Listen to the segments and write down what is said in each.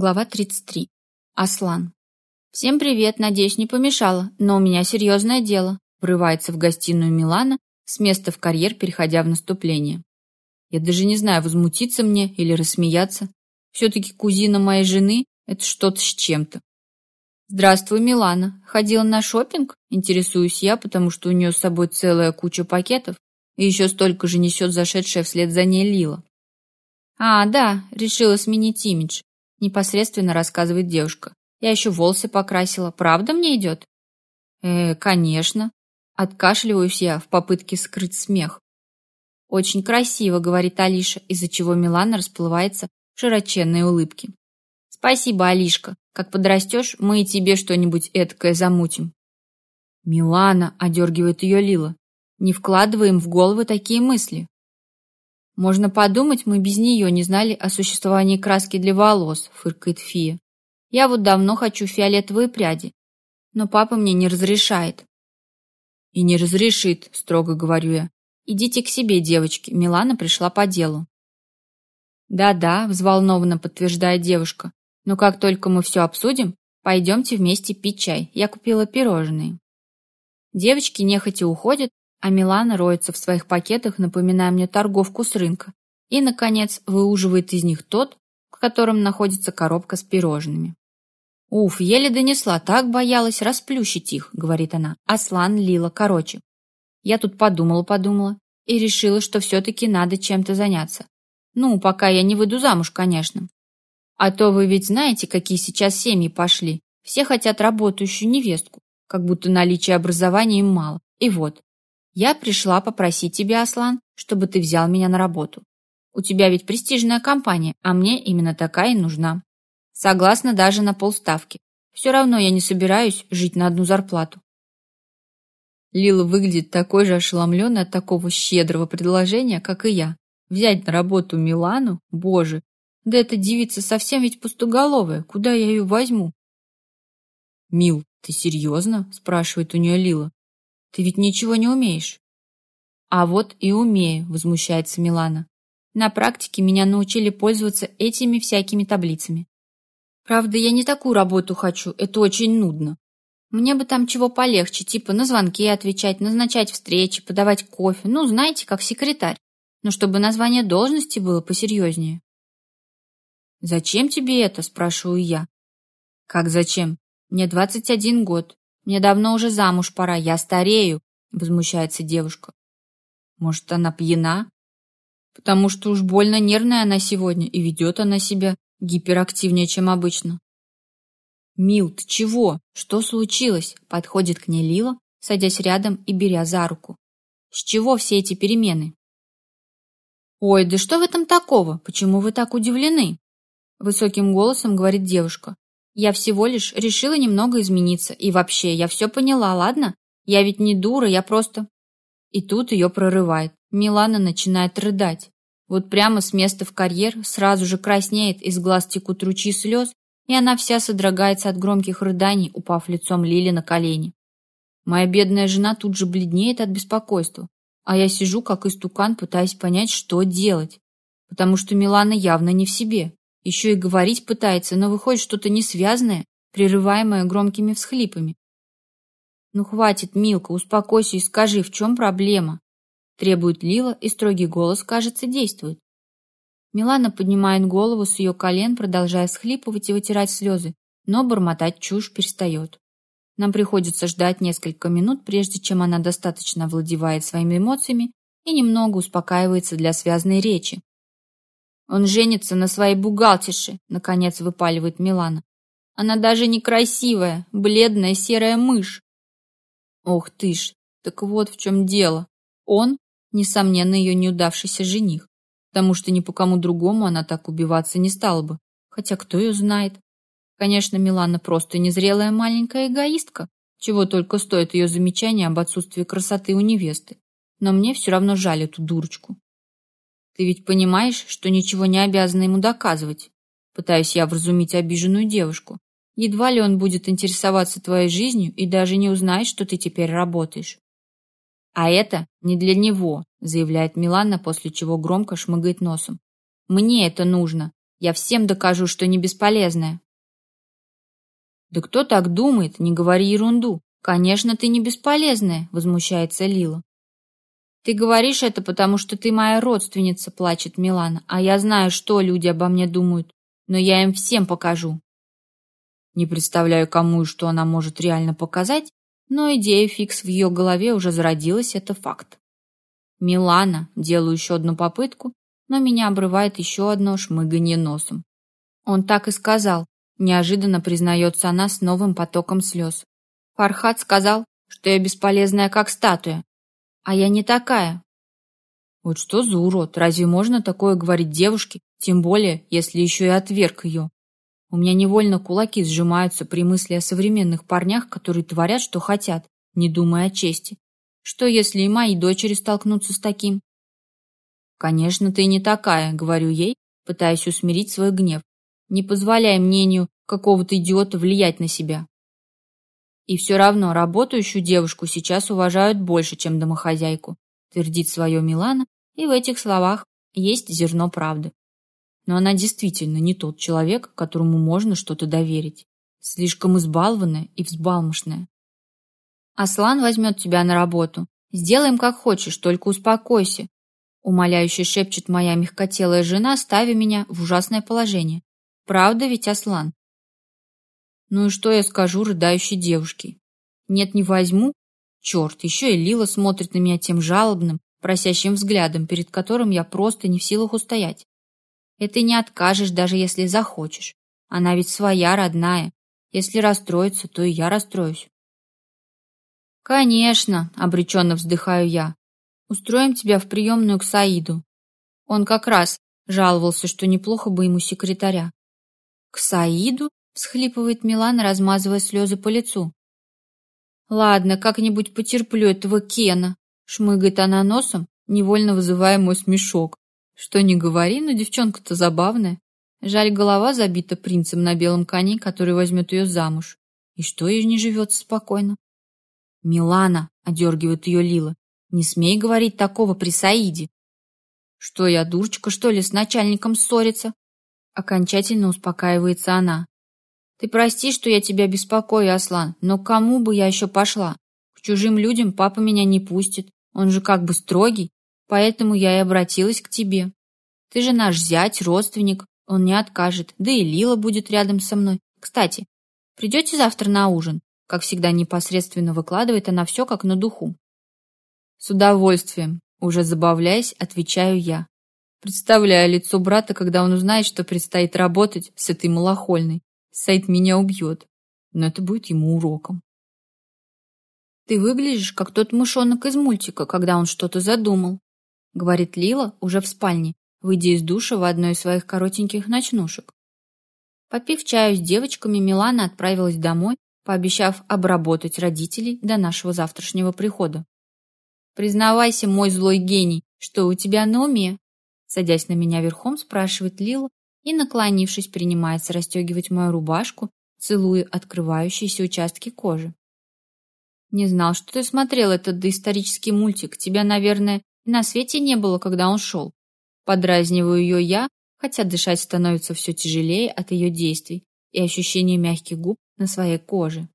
Глава 33. Аслан. «Всем привет, надеюсь, не помешала, но у меня серьезное дело», врывается в гостиную Милана, с места в карьер, переходя в наступление. Я даже не знаю, возмутиться мне или рассмеяться. Все-таки кузина моей жены – это что-то с чем-то. «Здравствуй, Милана. Ходила на шопинг? Интересуюсь я, потому что у нее с собой целая куча пакетов, и еще столько же несет зашедшая вслед за ней Лила. «А, да, решила сменить имидж непосредственно рассказывает девушка. Я еще волосы покрасила. Правда мне идет? Э, конечно. Откашливаюсь я в попытке скрыть смех. Очень красиво, говорит Алиша, из-за чего Милана расплывается в широченной улыбке. Спасибо, Алишка. Как подрастешь, мы и тебе что-нибудь эткое замутим. Милана, одергивает ее Лила. Не вкладываем в головы такие мысли. Можно подумать, мы без нее не знали о существовании краски для волос, фыркает Фия. Я вот давно хочу фиолетовые пряди, но папа мне не разрешает. И не разрешит, строго говорю я. Идите к себе, девочки, Милана пришла по делу. Да-да, взволнованно подтверждает девушка. Но как только мы все обсудим, пойдемте вместе пить чай. Я купила пирожные. Девочки нехотя уходят, а Милана роется в своих пакетах, напоминая мне торговку с рынка, и, наконец, выуживает из них тот, в котором находится коробка с пирожными. «Уф, еле донесла, так боялась расплющить их», — говорит она. «Аслан, Лила, короче». Я тут подумала-подумала и решила, что все-таки надо чем-то заняться. Ну, пока я не выйду замуж, конечно. А то вы ведь знаете, какие сейчас семьи пошли. Все хотят работающую невестку, как будто наличия образования им мало. И вот, я пришла попросить тебя, Аслан, чтобы ты взял меня на работу. У тебя ведь престижная компания, а мне именно такая и нужна. Согласна даже на полставки. Все равно я не собираюсь жить на одну зарплату. Лила выглядит такой же ошеломленной от такого щедрого предложения, как и я. Взять на работу Милану? Боже, да эта девица совсем ведь пустоголовая. Куда я ее возьму? Мил, ты серьезно? Спрашивает у нее Лила. Ты ведь ничего не умеешь. А вот и умею, возмущается Милана. На практике меня научили пользоваться этими всякими таблицами. Правда, я не такую работу хочу, это очень нудно. Мне бы там чего полегче, типа на звонки отвечать, назначать встречи, подавать кофе, ну, знаете, как секретарь. Но чтобы название должности было посерьезнее. «Зачем тебе это?» – спрашиваю я. «Как зачем? Мне 21 год. Мне давно уже замуж пора, я старею, возмущается девушка. Может, она пьяна? Потому что уж больно нервная она сегодня, и ведет она себя гиперактивнее, чем обычно. Мил, ты чего? Что случилось? Подходит к ней Лила, садясь рядом и беря за руку. С чего все эти перемены? Ой, да что в этом такого? Почему вы так удивлены? Высоким голосом говорит девушка. Я всего лишь решила немного измениться. И вообще, я все поняла, ладно? Я ведь не дура, я просто...» И тут ее прорывает. Милана начинает рыдать. Вот прямо с места в карьер сразу же краснеет, из глаз текут ручьи слез, и она вся содрогается от громких рыданий, упав лицом Лили на колени. Моя бедная жена тут же бледнеет от беспокойства, а я сижу как истукан, пытаясь понять, что делать, потому что Милана явно не в себе. Еще и говорить пытается, но выходит что-то несвязное, прерываемое громкими всхлипами. «Ну хватит, Милка, успокойся и скажи, в чем проблема?» Требует Лила, и строгий голос, кажется, действует. Милана поднимает голову с ее колен, продолжая схлипывать и вытирать слезы, но бормотать чушь перестает. Нам приходится ждать несколько минут, прежде чем она достаточно овладевает своими эмоциями и немного успокаивается для связной речи, он женится на своей бухгалтерше, наконец выпаливает Милана. Она даже некрасивая, бледная серая мышь. Ох ты ж, так вот в чем дело. Он, несомненно, ее неудавшийся жених, потому что ни по кому другому она так убиваться не стала бы. Хотя кто ее знает? Конечно, Милана просто незрелая маленькая эгоистка, чего только стоит ее замечание об отсутствии красоты у невесты. Но мне все равно жаль эту дурочку. Ты ведь понимаешь, что ничего не обязана ему доказывать? Пытаюсь я вразумить обиженную девушку. Едва ли он будет интересоваться твоей жизнью и даже не узнает, что ты теперь работаешь. А это не для него, заявляет Милана, после чего громко шмыгает носом. Мне это нужно. Я всем докажу, что не бесполезная. Да кто так думает? Не говори ерунду. Конечно, ты не бесполезная, возмущается Лила. Ты говоришь это, потому что ты моя родственница, плачет Милана, а я знаю, что люди обо мне думают, но я им всем покажу. Не представляю, кому и что она может реально показать, но идея фикс в ее голове уже зародилась, это факт. Милана, делаю еще одну попытку, но меня обрывает еще одно шмыганье носом. Он так и сказал, неожиданно признается она с новым потоком слез. Фархат сказал, что я бесполезная, как статуя. А я не такая. Вот что за урод, разве можно такое говорить девушке, тем более, если еще и отверг ее? У меня невольно кулаки сжимаются при мысли о современных парнях, которые творят, что хотят, не думая о чести. Что, если и мои дочери столкнутся с таким? «Конечно, ты не такая», — говорю ей, пытаясь усмирить свой гнев. «Не позволяй мнению какого-то идиота влиять на себя». И все равно работающую девушку сейчас уважают больше, чем домохозяйку, твердит свое Милана, и в этих словах есть зерно правды. Но она действительно не тот человек, которому можно что-то доверить. Слишком избалованная и взбалмошная. Аслан возьмет тебя на работу. Сделаем как хочешь, только успокойся, Умоляюще шепчет моя мягкотелая жена, ставя меня в ужасное положение. Правда ведь, Аслан? Ну и что я скажу рыдающей девушке? Нет, не возьму. Черт, еще и Лила смотрит на меня тем жалобным, просящим взглядом, перед которым я просто не в силах устоять. Это не откажешь, даже если захочешь. Она ведь своя, родная. Если расстроится, то и я расстроюсь. Конечно, обреченно вздыхаю я. Устроим тебя в приемную к Саиду. Он как раз жаловался, что неплохо бы ему секретаря. К Саиду? Всхлипывает Милана, размазывая слезы по лицу. Ладно, как-нибудь потерплю этого Кена, шмыгает она носом, невольно вызывая мой смешок. Что не говори, но девчонка-то забавная. Жаль, голова забита принцем на белом коне, который возьмет ее замуж. И что ей не живется спокойно? Милана, одергивает ее Лила, не смей говорить такого при Саиде. Что я, дурочка, что ли, с начальником ссориться? Окончательно успокаивается она. Ты прости, что я тебя беспокою, Аслан, но кому бы я еще пошла? К чужим людям папа меня не пустит, он же как бы строгий, поэтому я и обратилась к тебе. Ты же наш зять, родственник, он не откажет, да и Лила будет рядом со мной. Кстати, придете завтра на ужин? Как всегда непосредственно выкладывает она все как на духу. С удовольствием, уже забавляясь, отвечаю я. Представляю лицо брата, когда он узнает, что предстоит работать с этой малохольной. Сайт меня убьет, но это будет ему уроком. Ты выглядишь, как тот мышонок из мультика, когда он что-то задумал, говорит Лила уже в спальне, выйдя из душа в одной из своих коротеньких ночнушек. Попив чаю с девочками, Милана отправилась домой, пообещав обработать родителей до нашего завтрашнего прихода. Признавайся, мой злой гений, что у тебя на уме? Садясь на меня верхом, спрашивает Лила и, наклонившись, принимается расстегивать мою рубашку, целуя открывающиеся участки кожи. Не знал, что ты смотрел этот доисторический мультик. Тебя, наверное, на свете не было, когда он шел. Подразниваю ее я, хотя дышать становится все тяжелее от ее действий и ощущения мягких губ на своей коже.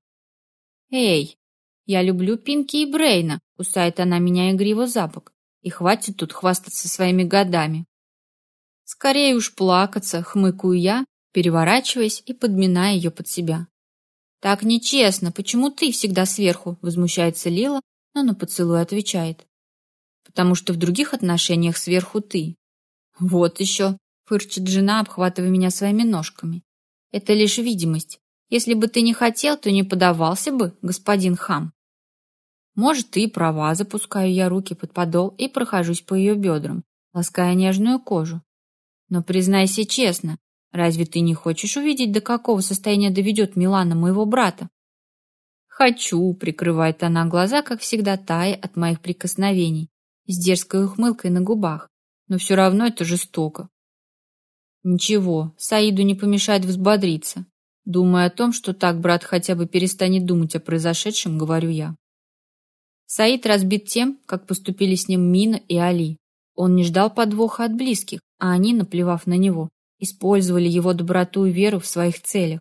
Эй, я люблю Пинки и Брейна, кусает она меня игриво за бок. И хватит тут хвастаться своими годами. Скорее уж плакаться, хмыкаю я, переворачиваясь и подминая ее под себя. Так нечестно, почему ты всегда сверху? Возмущается Лила, но на поцелуй отвечает. Потому что в других отношениях сверху ты. Вот еще, фырчит жена, обхватывая меня своими ножками. Это лишь видимость. Если бы ты не хотел, то не подавался бы, господин хам. Может, ты права, запускаю я руки под подол и прохожусь по ее бедрам, лаская нежную кожу. Но признайся честно, разве ты не хочешь увидеть, до какого состояния доведет Милана моего брата? Хочу, прикрывает она глаза, как всегда, тая от моих прикосновений, с дерзкой ухмылкой на губах. Но все равно это жестоко. Ничего, Саиду не помешает взбодриться. Думая о том, что так брат хотя бы перестанет думать о произошедшем, говорю я. Саид разбит тем, как поступили с ним Мина и Али. Он не ждал подвоха от близких, а они, наплевав на него, использовали его доброту и веру в своих целях.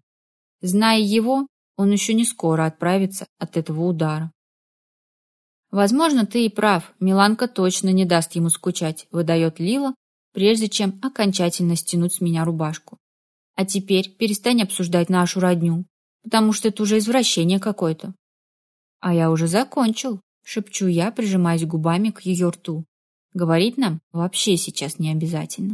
Зная его, он еще не скоро отправится от этого удара. Возможно, ты и прав, Миланка точно не даст ему скучать, выдает Лила, прежде чем окончательно стянуть с меня рубашку. А теперь перестань обсуждать нашу родню, потому что это уже извращение какое-то. А я уже закончил, шепчу я, прижимаясь губами к ее рту. Говорить нам вообще сейчас не обязательно.